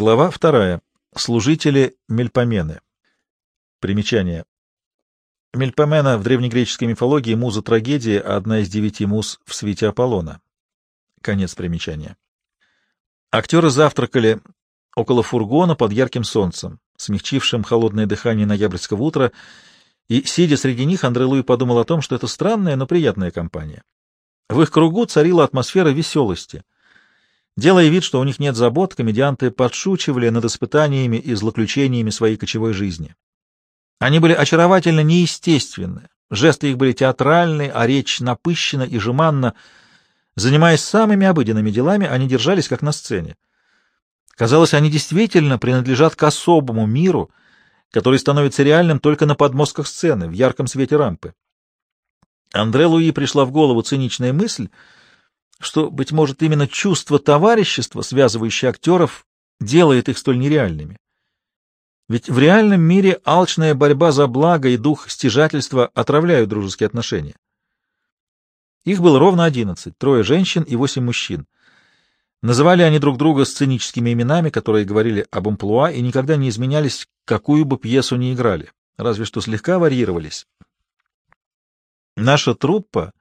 Глава вторая. Служители Мельпомены. Примечание. Мельпомена в древнегреческой мифологии муза трагедии, а одна из девяти муз в свете Аполлона. Конец примечания. Актеры завтракали около фургона под ярким солнцем, смягчившим холодное дыхание ноябрьского утра, и, сидя среди них, Андре Луи подумал о том, что это странная, но приятная компания. В их кругу царила атмосфера веселости — Делая вид, что у них нет забот, комедианты подшучивали над испытаниями и злоключениями своей кочевой жизни. Они были очаровательно неестественны, жесты их были театральны, а речь напыщена и жеманна. Занимаясь самыми обыденными делами, они держались как на сцене. Казалось, они действительно принадлежат к особому миру, который становится реальным только на подмостках сцены, в ярком свете рампы. Андре Луи пришла в голову циничная мысль — что, быть может, именно чувство товарищества, связывающее актеров, делает их столь нереальными. Ведь в реальном мире алчная борьба за благо и дух стяжательства отравляют дружеские отношения. Их было ровно одиннадцать, трое женщин и восемь мужчин. Называли они друг друга сценическими именами, которые говорили об амплуа и никогда не изменялись, какую бы пьесу ни играли, разве что слегка варьировались. Наша труппа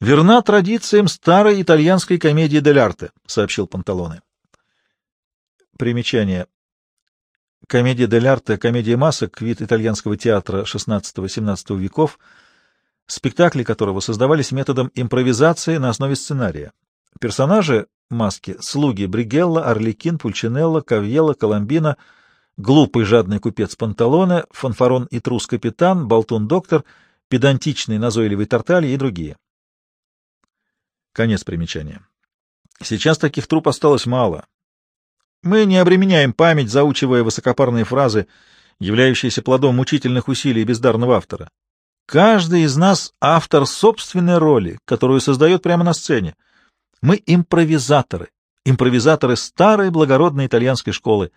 верна традициям старой итальянской комедии дель арте, сообщил Панталоне. Примечание. Комедия дель арте, комедия масок, вид итальянского театра XVI-XVII веков, спектакли которого создавались методом импровизации на основе сценария. Персонажи маски — слуги Бригелла, Орликин, Пульчинелло, Кавьелло, Коломбина, глупый жадный купец Панталоне, фанфарон и трус-капитан, болтун-доктор, педантичный назойливый Тарталья и другие. Конец примечания. Сейчас таких труп осталось мало. Мы не обременяем память, заучивая высокопарные фразы, являющиеся плодом мучительных усилий бездарного автора. Каждый из нас — автор собственной роли, которую создает прямо на сцене. Мы импровизаторы, импровизаторы старой благородной итальянской школы.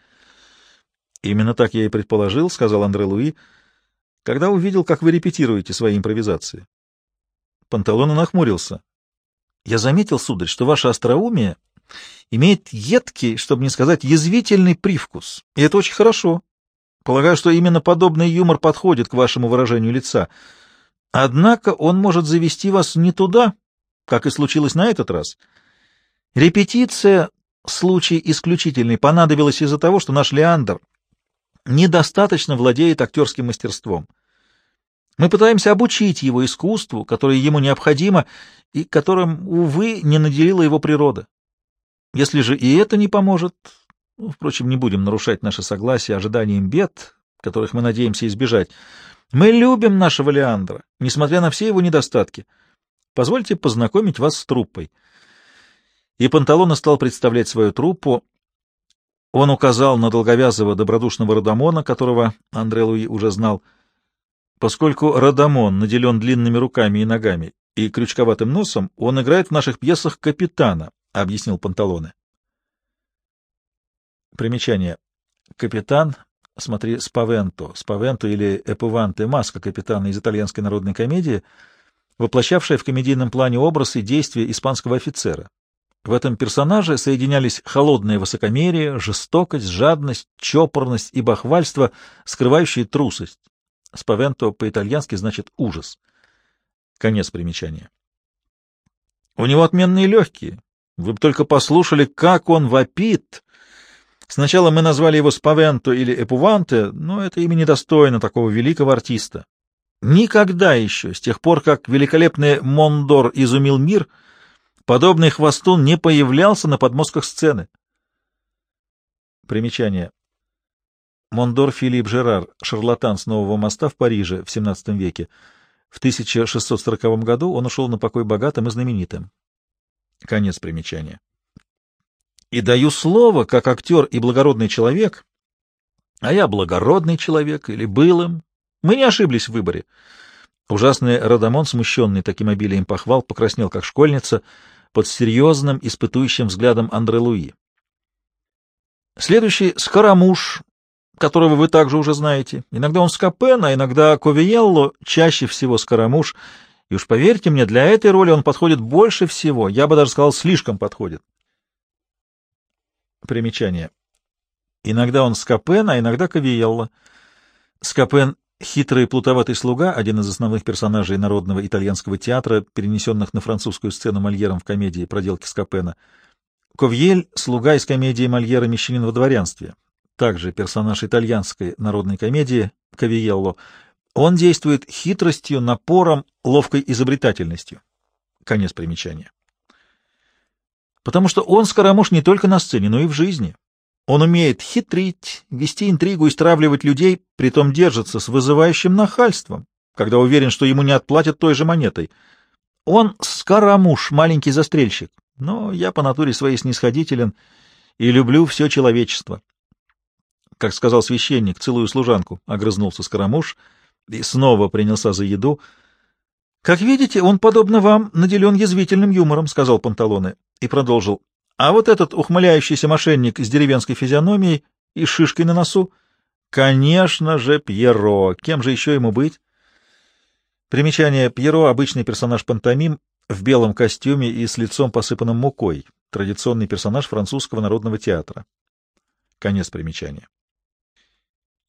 Именно так я и предположил, — сказал Андре Луи, — когда увидел, как вы репетируете свои импровизации. Панталон нахмурился. Я заметил, сударь, что ваше остроумие имеет едкий, чтобы не сказать язвительный привкус, и это очень хорошо. Полагаю, что именно подобный юмор подходит к вашему выражению лица. Однако он может завести вас не туда, как и случилось на этот раз. Репетиция, случай исключительный, понадобилась из-за того, что наш Леандр недостаточно владеет актерским мастерством. Мы пытаемся обучить его искусству, которое ему необходимо и которым, увы, не наделила его природа. Если же и это не поможет, ну, впрочем, не будем нарушать наше согласие ожиданием бед, которых мы надеемся избежать. Мы любим нашего Леандра, несмотря на все его недостатки. Позвольте познакомить вас с труппой. И Панталона стал представлять свою труппу. Он указал на долговязого добродушного Радамона, которого Андре Луи уже знал — Поскольку Радамон наделен длинными руками и ногами и крючковатым носом, он играет в наших пьесах капитана, — объяснил Панталоне. Примечание. Капитан, смотри, Спавенто, Спавенто или Эпуванте, маска капитана из итальянской народной комедии, воплощавшая в комедийном плане образ и действия испанского офицера. В этом персонаже соединялись холодное высокомерие, жестокость, жадность, чопорность и бахвальство, скрывающие трусость, Спавенто по-итальянски значит «ужас». Конец примечания. У него отменные легкие. Вы бы только послушали, как он вопит. Сначала мы назвали его Спавенто или Эпуванте, но это имя недостойно такого великого артиста. Никогда еще, с тех пор, как великолепный Мондор изумил мир, подобный хвостун не появлялся на подмостках сцены. Примечание. Мондор Филипп Жерар, шарлатан с Нового моста в Париже в XVII веке. В 1640 году он ушел на покой богатым и знаменитым. Конец примечания. И даю слово, как актер и благородный человек, а я благородный человек или был им, мы не ошиблись в выборе. Ужасный Радамон, смущенный таким обилием похвал, покраснел, как школьница, под серьезным, испытующим взглядом Андре Луи. Следующий — Скоромуш, которого вы также уже знаете. Иногда он Скопен, а иногда Ковиелло, чаще всего Скоромуш. И уж поверьте мне, для этой роли он подходит больше всего, я бы даже сказал, слишком подходит. Примечание. Иногда он Скопен, а иногда Кавиелло. Скопен — хитрый плутоватый слуга, один из основных персонажей народного итальянского театра, перенесенных на французскую сцену Мольером в комедии «Проделки Скопена». Ковьель — слуга из комедии Мольера «Мещанин во дворянстве», также персонаж итальянской народной комедии Кавиелло. Он действует хитростью, напором, ловкой изобретательностью. Конец примечания. Потому что он скоромуж не только на сцене, но и в жизни. Он умеет хитрить, вести интригу и стравливать людей, притом держится с вызывающим нахальством, когда уверен, что ему не отплатят той же монетой. Он скоромуш, маленький застрельщик, но я по натуре своей снисходителен и люблю все человечество. Как сказал священник, целую служанку, — огрызнулся скоромуш и снова принялся за еду. — Как видите, он, подобно вам, наделен язвительным юмором, — сказал Панталоне и продолжил. А вот этот ухмыляющийся мошенник с деревенской физиономией и шишкой на носу, конечно же, Пьеро. Кем же еще ему быть? Примечание Пьеро — обычный персонаж пантомим в белом костюме и с лицом посыпанным мукой, традиционный персонаж французского народного театра. Конец примечания.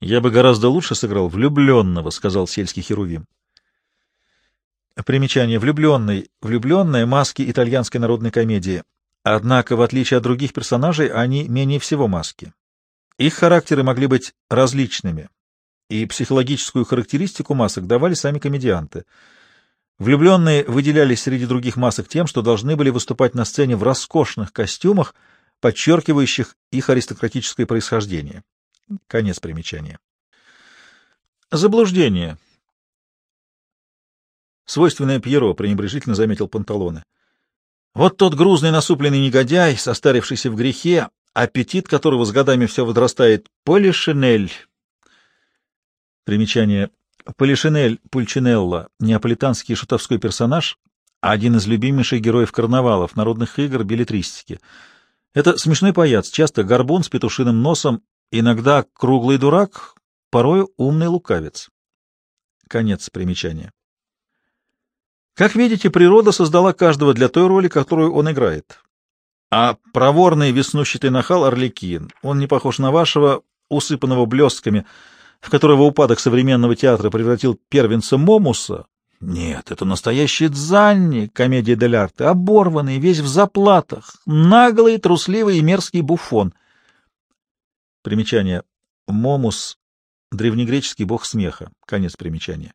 «Я бы гораздо лучше сыграл влюбленного», — сказал сельский херувим. Примечание «влюбленный». Влюбленная — маски итальянской народной комедии. Однако, в отличие от других персонажей, они менее всего маски. Их характеры могли быть различными, и психологическую характеристику масок давали сами комедианты. Влюбленные выделялись среди других масок тем, что должны были выступать на сцене в роскошных костюмах, подчеркивающих их аристократическое происхождение. Конец примечания. Заблуждение. Свойственное Пьеро пренебрежительно заметил Панталоне. Вот тот грузный насупленный негодяй, состарившийся в грехе, аппетит которого с годами все возрастает, Полишинель. Примечание. Полишинель Пульчинелло, неаполитанский шутовской персонаж, один из любимейших героев карнавалов, народных игр, билетристики. Это смешной паяц, часто горбун с петушиным носом, иногда круглый дурак, порой умный лукавец. Конец примечания. Как видите, природа создала каждого для той роли, которую он играет. А проворный веснущатый нахал Орликин, он не похож на вашего, усыпанного блестками, в которого упадок современного театра превратил первенца Момуса. Нет, это настоящий Дзанни, комедия дель арте, оборванный, весь в заплатах, наглый, трусливый и мерзкий буфон. Примечание. Момус — древнегреческий бог смеха. Конец примечания.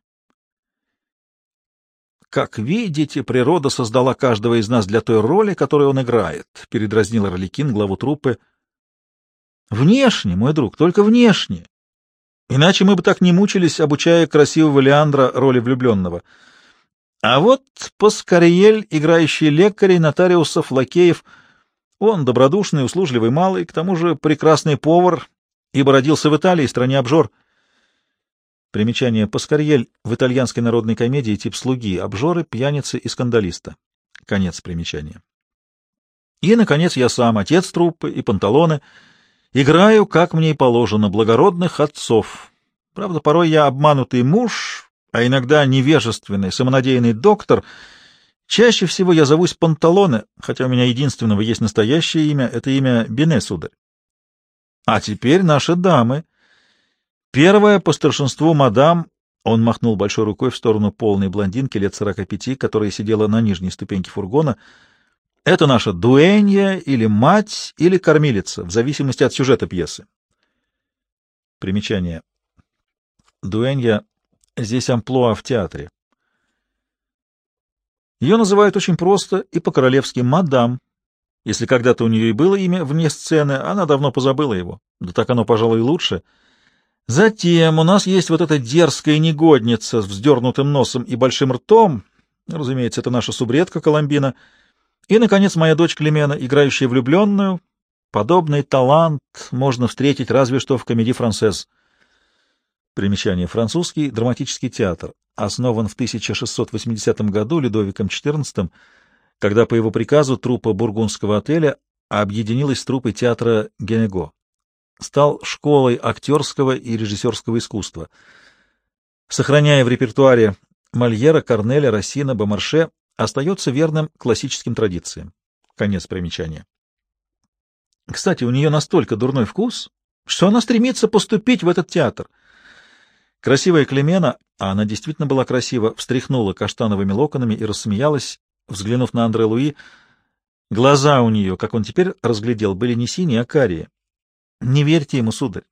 «Как видите, природа создала каждого из нас для той роли, которую он играет», — передразнил Орликин главу труппы. «Внешне, мой друг, только внешне. Иначе мы бы так не мучились, обучая красивого Леандра роли влюбленного. А вот Паскариель, играющий лекарей, нотариусов, лакеев, он добродушный, услужливый малый, к тому же прекрасный повар, ибо родился в Италии, стране обжор». Примечание Паскарьель в итальянской народной комедии тип слуги, обжоры, пьяницы и скандалиста. Конец примечания. И, наконец, я сам, отец труппы и панталоны, играю, как мне и положено, благородных отцов. Правда, порой я обманутый муж, а иногда невежественный, самонадеянный доктор. Чаще всего я зовусь Панталоне, хотя у меня единственного есть настоящее имя, это имя Бене, сударь. А теперь наши дамы. Первая по старшинству мадам, он махнул большой рукой в сторону полной блондинки лет сорока пяти, которая сидела на нижней ступеньке фургона. Это наша дуэнья или мать или кормилица, в зависимости от сюжета пьесы. Примечание. Дуэнья — здесь амплуа в театре. Ее называют очень просто и по-королевски «мадам». Если когда-то у нее и было имя вне сцены, она давно позабыла его. Да так оно, пожалуй, и лучше — Затем у нас есть вот эта дерзкая негодница с вздернутым носом и большим ртом, разумеется, это наша субредка Коломбина, и, наконец, моя дочь Клемена, играющая влюбленную. Подобный талант можно встретить разве что в комедии «Францез». Примечание. Французский драматический театр. Основан в 1680 году Людовиком XIV, когда по его приказу труппа бургундского отеля объединилась с труппой театра Генего стал школой актерского и режиссерского искусства. Сохраняя в репертуаре Мольера, Корнеля, Рассина, Бомарше, остается верным классическим традициям. Конец примечания. Кстати, у нее настолько дурной вкус, что она стремится поступить в этот театр. Красивая Клемена, а она действительно была красива, встряхнула каштановыми локонами и рассмеялась, взглянув на Андре Луи. Глаза у нее, как он теперь разглядел, были не синие, а карие. Не верьте ему, сударь.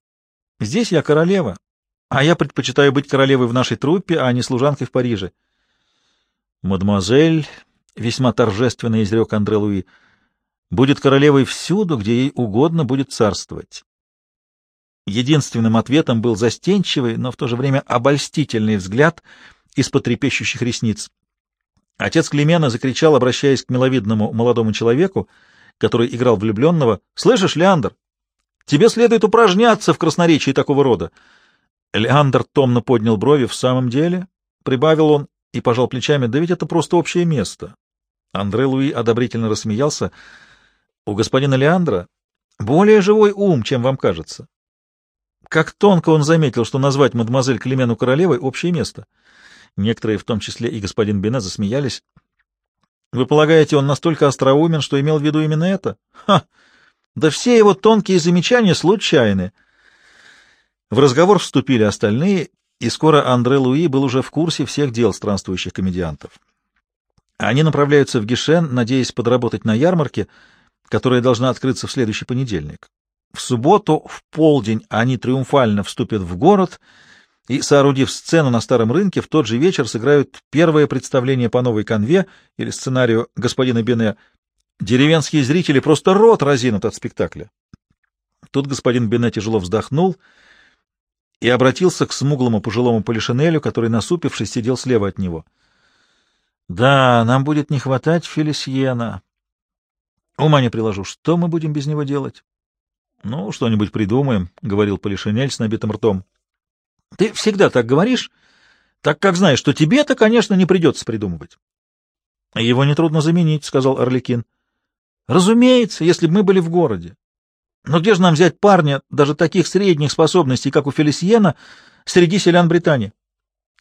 Здесь я королева, а я предпочитаю быть королевой в нашей труппе, а не служанкой в Париже. Мадемуазель, — весьма торжественно изрек Андре Луи, — будет королевой всюду, где ей угодно будет царствовать. Единственным ответом был застенчивый, но в то же время обольстительный взгляд из-под трепещущих ресниц. Отец Клемена закричал, обращаясь к миловидному молодому человеку, который играл влюбленного, «Слышишь, Леандр, тебе следует упражняться в красноречии такого рода. Леандр томно поднял брови. «В самом деле?» — прибавил он и пожал плечами. «Да ведь это просто общее место». Андре Луи одобрительно рассмеялся. «У господина Леандра более живой ум, чем вам кажется. Как тонко он заметил, что назвать мадемуазель Клемену королевой — общее место. Некоторые, в том числе и господин Бене, засмеялись. Вы полагаете, он настолько остроумен, что имел в виду именно это? Ха! Да все его тонкие замечания случайны. В разговор вступили остальные, и скоро Андре Луи был уже в курсе всех дел странствующих комедиантов. Они направляются в Гишен, надеясь подработать на ярмарке, которая должна открыться в следующий понедельник. В субботу в полдень они триумфально вступят в город и, соорудив сцену на старом рынке, в тот же вечер сыграют первое представление по новой конве или сценарию господина Бене. Деревенские зрители просто рот разинут от спектакля. Тут господин Бене тяжело вздохнул — и обратился к смуглому пожилому полишинелю, который, насупившись, сидел слева от него. — Да, нам будет не хватать Фелисьена. Ума не приложу, что мы будем без него делать? — Ну, что-нибудь придумаем, — говорил полишинель с набитым ртом. — Ты всегда так говоришь, так как знаешь, что тебе-то, конечно, не придется придумывать. — Его нетрудно заменить, — сказал Орликин. — Разумеется, если бы мы были в городе. Но где же нам взять парня, даже таких средних способностей, как у Фелисиена, среди селян Британии?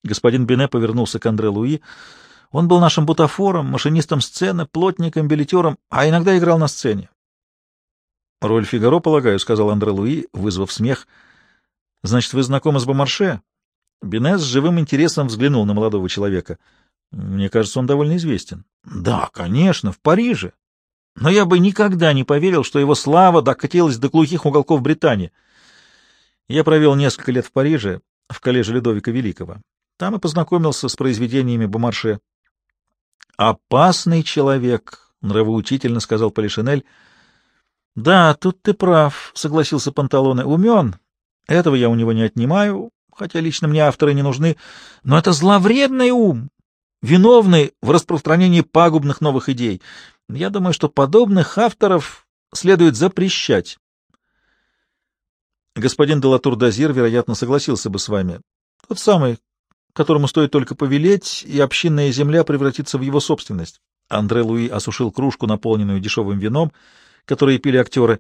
Господин Бене повернулся к Андре Луи. Он был нашим бутафором, машинистом сцены, плотником, билетером, а иногда играл на сцене. — Роль Фигаро, полагаю, — сказал Андре Луи, вызвав смех. — Значит, вы знакомы с Бомарше? Бене с живым интересом взглянул на молодого человека. — Мне кажется, он довольно известен. — Да, конечно, в Париже. Но я бы никогда не поверил, что его слава докатилась до глухих уголков Британии. Я провел несколько лет в Париже, в коллеже Людовика Великого. Там и познакомился с произведениями Бомарше. «Опасный человек», — нравоучительно сказал Полишинель. «Да, тут ты прав», — согласился Панталоне. «Умен. Этого я у него не отнимаю, хотя лично мне авторы не нужны. Но это зловредный ум, виновный в распространении пагубных новых идей. Я думаю, что подобных авторов следует запрещать. Господин Делатур Дазир, вероятно, согласился бы с вами. Тот самый, которому стоит только повелеть, и общинная земля превратится в его собственность. Андре Луи осушил кружку, наполненную дешевым вином, которые пили актеры.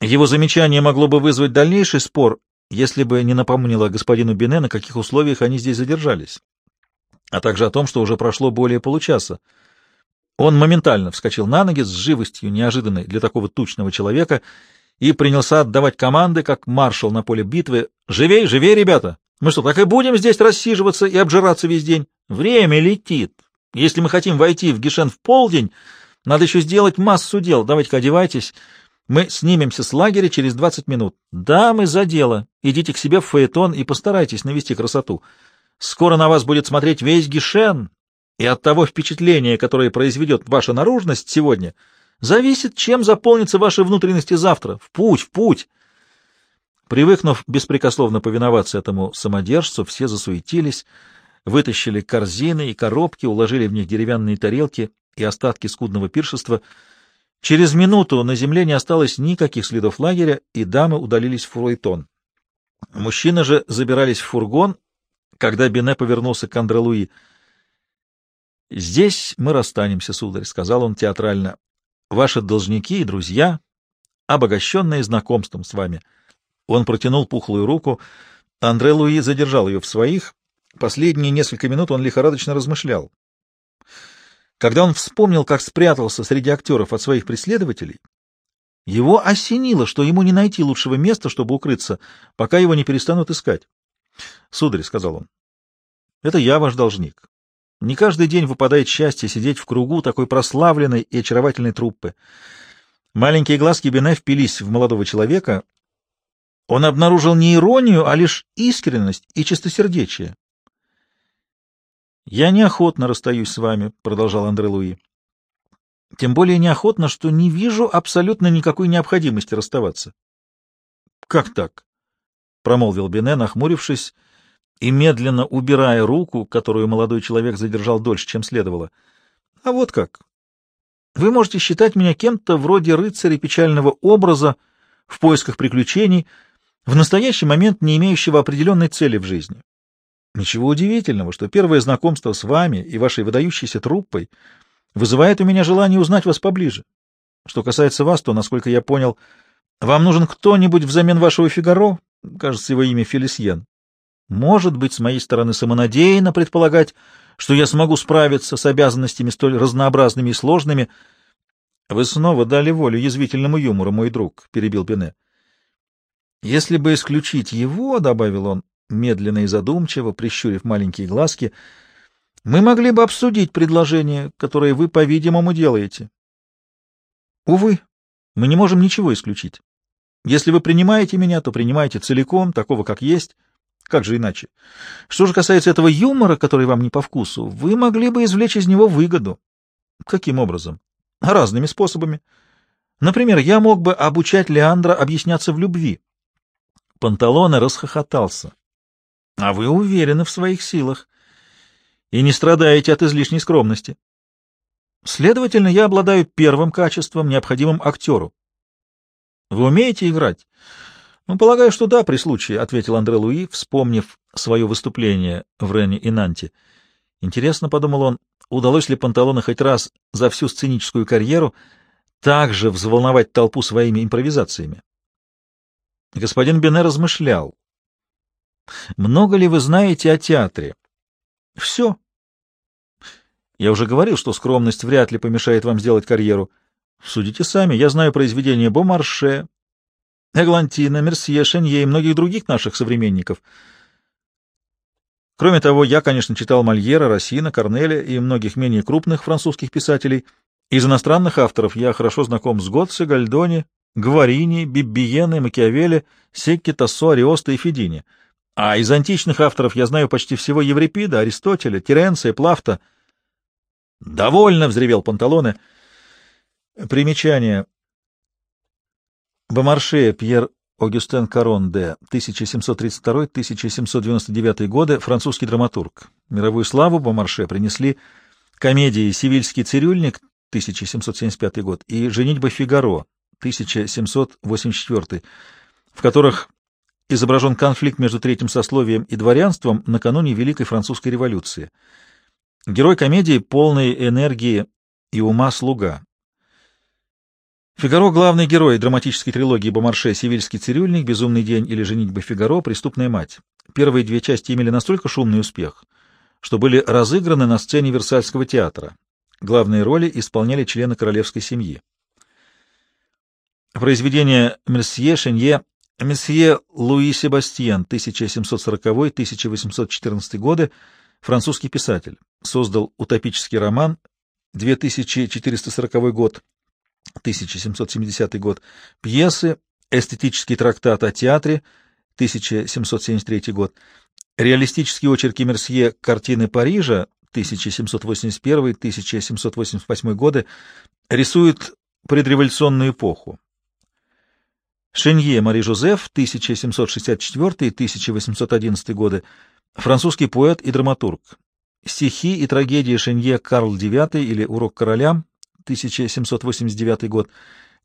Его замечание могло бы вызвать дальнейший спор, если бы не напомнило господину Бене, на каких условиях они здесь задержались, а также о том, что уже прошло более получаса. Он моментально вскочил на ноги с живостью, неожиданной для такого тучного человека, и принялся отдавать команды, как маршал на поле битвы. «Живей, живей, ребята! Мы что, так и будем здесь рассиживаться и обжираться весь день? Время летит. Если мы хотим войти в Гишен в полдень, надо еще сделать массу дел. Давайте-ка одевайтесь. Мы снимемся с лагеря через двадцать минут. Да, мы за дело. Идите к себе в фаэтон и постарайтесь навести красоту. Скоро на вас будет смотреть весь Гишен, и от того впечатления, которое произведет ваша наружность сегодня, зависит, чем заполнится ваши внутренности завтра. В путь, в путь! Привыкнув беспрекословно повиноваться этому самодержцу, все засуетились, вытащили корзины и коробки, уложили в них деревянные тарелки и остатки скудного пиршества. Через минуту на земле не осталось никаких следов лагеря, и дамы удалились в фуруйтон. Мужчины же забирались в фургон, когда Бене повернулся к Андре Луи — «Здесь мы расстанемся, сударь», — сказал он театрально. «Ваши должники и друзья, обогащенные знакомством с вами». Он протянул пухлую руку. Андре Луи задержал ее в своих. Последние несколько минут он лихорадочно размышлял. Когда он вспомнил, как спрятался среди актеров от своих преследователей, Его осенило, что ему не найти лучшего места, чтобы укрыться, пока его не перестанут искать. — Сударь, — сказал он, — это я ваш должник. Не каждый день выпадает счастье сидеть в кругу такой прославленной и очаровательной труппы. Маленькие глазки Бене впились в молодого человека. Он обнаружил не иронию, а лишь искренность и чистосердечие. — Я неохотно расстаюсь с вами, — продолжал Андре Луи. — Тем более неохотно, что не вижу абсолютно никакой необходимости расставаться. — Как так? — промолвил Бене, нахмурившись и медленно убирая руку, которую молодой человек задержал дольше, чем следовало. — А вот как. Вы можете считать меня кем-то вроде рыцаря печального образа в поисках приключений, в настоящий момент не имеющего определенной цели в жизни. Ничего удивительного, что первое знакомство с вами и вашей выдающейся труппой вызывает у меня желание узнать вас поближе. Что касается вас, то, насколько я понял, вам нужен кто-нибудь взамен вашего Фигаро, кажется, его имя Фелисьен. Может быть, с моей стороны самонадеянно предполагать, что я смогу справиться с обязанностями столь разнообразными и сложными. — Вы снова дали волю язвительному юмору, мой друг, — перебил Бене. — Если бы исключить его, — добавил он, медленно и задумчиво, прищурив маленькие глазки, — мы могли бы обсудить предложение, которое вы, по-видимому, делаете. Увы, мы не можем ничего исключить. Если вы принимаете меня, то принимаете целиком, такого, как есть. Как же иначе? Что же касается этого юмора, который вам не по вкусу, вы могли бы извлечь из него выгоду. Каким образом? Разными способами. Например, я мог бы обучать Леандра объясняться в любви. Панталоне расхохотался. А вы уверены в своих силах и не страдаете от излишней скромности. Следовательно, я обладаю первым качеством, необходимым актеру. Вы умеете играть? Ну, полагаю, что да, при случае, — ответил Андре Луи, вспомнив свое выступление в Рене и Нанте. Интересно, — подумал он, — удалось ли Панталоне хоть раз за всю сценическую карьеру также взволновать толпу своими импровизациями? Господин Бене размышлял. Много ли вы знаете о театре? Все. Я уже говорил, что скромность вряд ли помешает вам сделать карьеру. Судите сами, я знаю произведения Бомарше, Эглантина, Мерсье, Шенье и многих других наших современников. Кроме того, я, конечно, читал Мольера, Рассина, Корнеля и многих менее крупных французских писателей. Из иностранных авторов я хорошо знаком с Готце, Гальдони, Гварини, Биббиене, Макиавелли, Секки, Тассо, Ариоста и Федини — а из античных авторов я знаю почти всего Еврипида, Аристотеля, Теренция, Плафта. «Довольно!» — взревел Панталоне. Примечание. Бомарше Пьер Огюстен Карон де 1732-1799 годы, французский драматург. Мировую славу Бомарше принесли комедии «Сивильский цирюльник» 1775 год и «Женитьба Фигаро» 1784, в которых изображен конфликт между третьим сословием и дворянством накануне Великой Французской революции. Герой комедии полный энергии и ума слуга. Фигаро — главный герой драматической трилогии Бомарше «Сивильский цирюльник», «Безумный день» или «Женитьба Фигаро», «Преступная мать». Первые две части имели настолько шумный успех, что были разыграны на сцене Версальского театра. Главные роли исполняли члены королевской семьи. Произведение Мерсье, Шенье Месье Луи Себастьен, 1740-1814 годы, французский писатель, создал утопический роман 2440 год, 1770 год, пьесы, эстетический трактат о театре, 1773 год, реалистические очерки Мерсье «Картины Парижа», 1781-1788 годы, рисуют предреволюционную эпоху. Шенье Мари Жозеф, 1764-1811 годы, французский поэт и драматург. Стихи и трагедии Шенье Карл IX или Урок короля, 1789 год,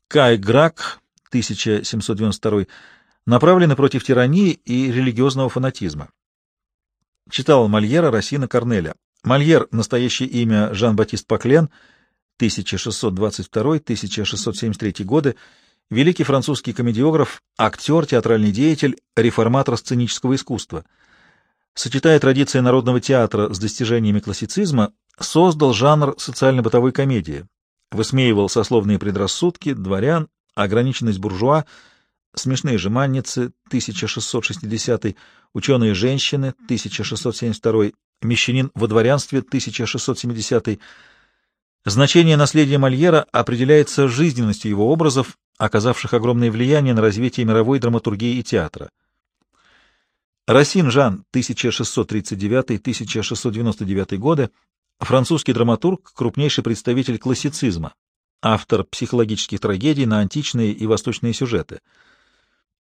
Кай Грак, 1792, направлены против тирании и религиозного фанатизма. Читал Мольера, Рассина, Корнеля. Мольер, настоящее имя Жан-Батист Паклен, 1622-1673 годы, великий французский комедиограф, актер, театральный деятель, реформатор сценического искусства. Сочетая традиции народного театра с достижениями классицизма, создал жанр социально-бытовой комедии, высмеивал сословные предрассудки, дворян, ограниченность буржуа, смешные же манницы, 1660 ученые женщины, 1672 мещанин во дворянстве, 1670 Значение наследия Мольера определяется жизненностью его образов, оказавших огромное влияние на развитие мировой драматургии и театра. Расин Жан, 1639-1699 годы, французский драматург, крупнейший представитель классицизма, автор психологических трагедий на античные и восточные сюжеты.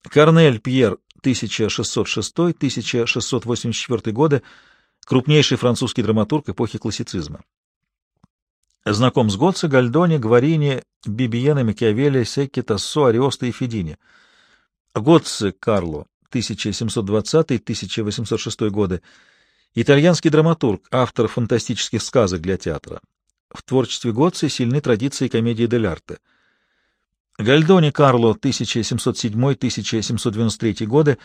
Корнель Пьер, 1606-1684 годы, крупнейший французский драматург эпохи классицизма. Знаком с Гоцци, Гальдони, Гварини, Бибиене, Макиавелли, Секки, Тассо, Ариоста и Федини. Гоцци Карло, 1720-1806 годы, итальянский драматург, автор фантастических сказок для театра. В творчестве Гоцци сильны традиции комедии дель арте. Гальдони Карло, 1707-1793 годы,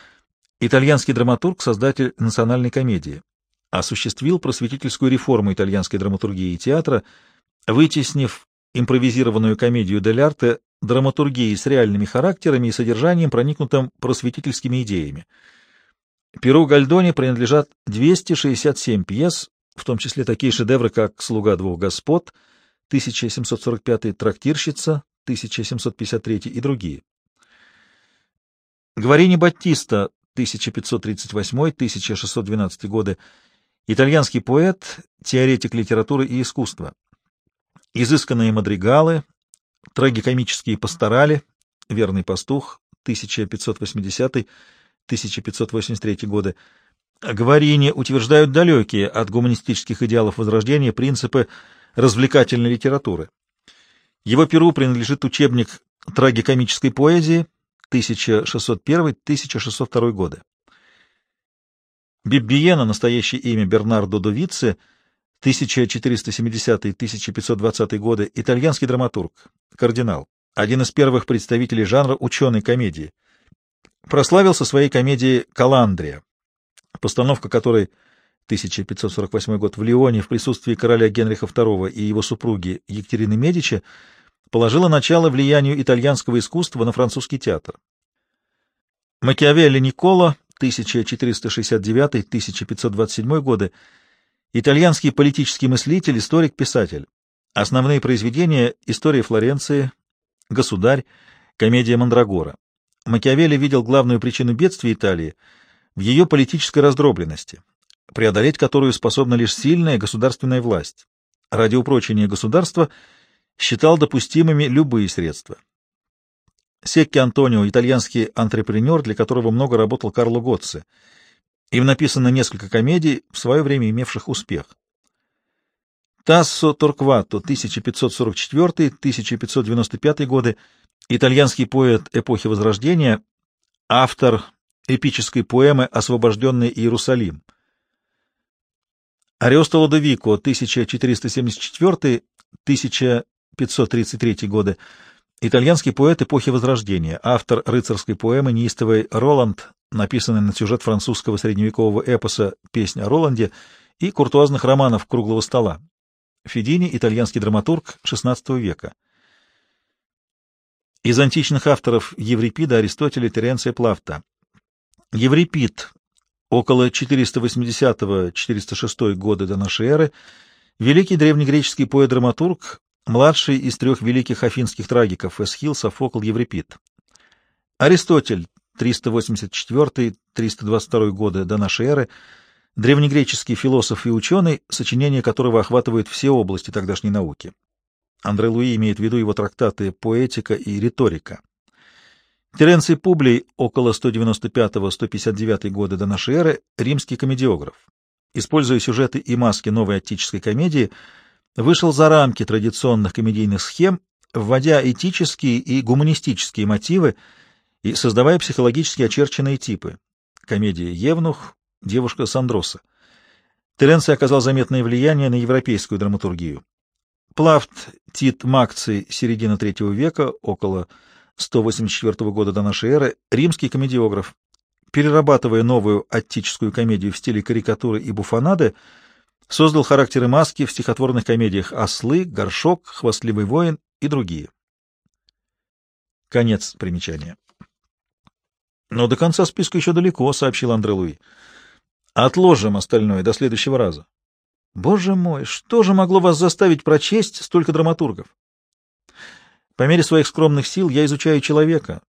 итальянский драматург, создатель национальной комедии. Осуществил просветительскую реформу итальянской драматургии и театра – вытеснив импровизированную комедию дель арте драматургией с реальными характерами и содержанием, проникнутым просветительскими идеями. Перу Гальдони принадлежат 267 пьес, в том числе такие шедевры, как «Слуга двух господ», 1745 «Трактирщица», 1753 и другие. Гварини Баттиста, 1538-1612 годы, итальянский поэт, теоретик литературы и искусства изысканные мадригалы, трагикомические пасторали, верный пастух, 1580-1583 годы, Говорини утверждают далекие от гуманистических идеалов Возрождения принципы развлекательной литературы. Его перу принадлежит учебник трагикомической поэзии 1601-1602 годы. Биббиена, настоящее имя Бернардо Довици, 1470-1520 годы, итальянский драматург, кардинал, один из первых представителей жанра ученой комедии. Прославился своей комедией «Каландрия», постановка которой 1548 год в Лионе в присутствии короля Генриха II и его супруги Екатерины Медичи положила начало влиянию итальянского искусства на французский театр. Макиавелли Никола 1469-1527 годы Итальянский политический мыслитель, историк, писатель. Основные произведения — «История Флоренции», «Государь», комедия Мандрагора. Макиавелли видел главную причину бедствия Италии в ее политической раздробленности, преодолеть которую способна лишь сильная государственная власть. Ради упрочения государства считал допустимыми любые средства. Секки Антонио — итальянский антрепренер, для которого много работал Карло Готце — им написано несколько комедий, в свое время имевших успех. Тассо Торквато, 1544-1595 годы, итальянский поэт эпохи Возрождения, автор эпической поэмы «Освобожденный Иерусалим». Ариосто Лодовико, 1474-1533 годы, итальянский поэт эпохи Возрождения, автор рыцарской поэмы «Неистовый Роланд», написанный на сюжет французского средневекового эпоса «Песня о Роланде» и куртуазных романов «Круглого стола». Федини — итальянский драматург XVI века. Из античных авторов Еврипида, Аристотеля, Теренция Плавта. Еврипид, около 480-406 года до нашей эры, великий древнегреческий поэт-драматург, младший из трех великих афинских трагиков Эсхил, Софокл, Еврипид. Аристотель, 384-322 годы до нашей эры, древнегреческий философ и ученый, сочинения которого охватывают все области тогдашней науки. Андре Луи имеет в виду его трактаты «Поэтика» и «Риторика». Теренций Публий, около 195-159 года до нашей эры, римский комедиограф. Используя сюжеты и маски новой аттической комедии, вышел за рамки традиционных комедийных схем, вводя этические и гуманистические мотивы, и создавая психологически очерченные типы. Комедия «Евнух», «Девушка Сандроса». Теренций оказал заметное влияние на европейскую драматургию. Плафт Тит Макций, середина III века, около 184 года до нашей эры, римский комедиограф. Перерабатывая новую аттическую комедию в стиле карикатуры и буфонады, создал характеры маски в стихотворных комедиях «Ослы», «Горшок», «Хвастливый воин» и другие. Конец примечания. Но до конца списка еще далеко, — сообщил Андре Луи. Отложим остальное до следующего раза. Боже мой, что же могло вас заставить прочесть столько драматургов? По мере своих скромных сил я изучаю человека,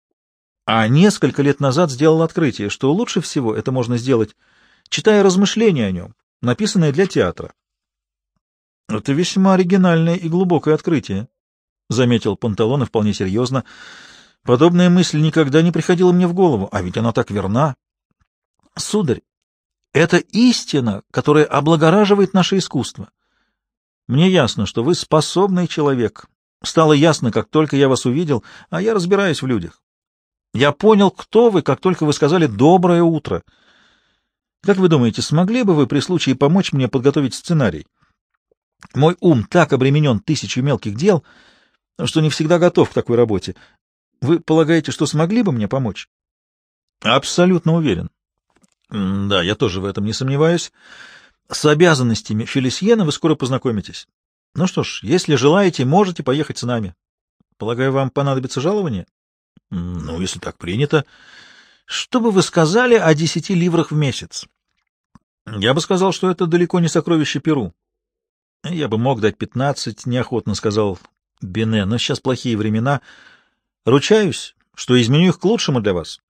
а несколько лет назад сделал открытие, что лучше всего это можно сделать, читая размышления о нем, написанные для театра. — Это весьма оригинальное и глубокое открытие, — заметил Панталон вполне серьезно. Подобная мысль никогда не приходила мне в голову, а ведь она так верна. — Сударь, это истина, которая облагораживает наше искусство. Мне ясно, что вы способный человек. Стало ясно, как только я вас увидел, а я разбираюсь в людях. Я понял, кто вы, как только вы сказали «доброе утро». Как вы думаете, смогли бы вы при случае помочь мне подготовить сценарий? Мой ум так обременен тысячей мелких дел, что не всегда готов к такой работе. Вы полагаете, что смогли бы мне помочь? Абсолютно уверен. Да, я тоже в этом не сомневаюсь. С обязанностями Фелисьена вы скоро познакомитесь. Ну что ж, если желаете, можете поехать с нами. Полагаю, вам понадобится жалование? Ну, если так принято. Что бы вы сказали о десяти ливрах в месяц? Я бы сказал, что это далеко не сокровище Перу. Я бы мог дать пятнадцать, неохотно сказал Бене, но сейчас плохие времена. Ручаюсь, что изменю их к лучшему для вас.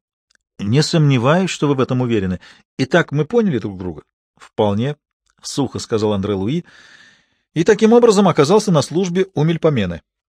Не сомневаюсь, что вы в этом уверены. Итак, мы поняли друг друга? Вполне, — сухо сказал Андре Луи, и таким образом оказался на службе у Мельпомены.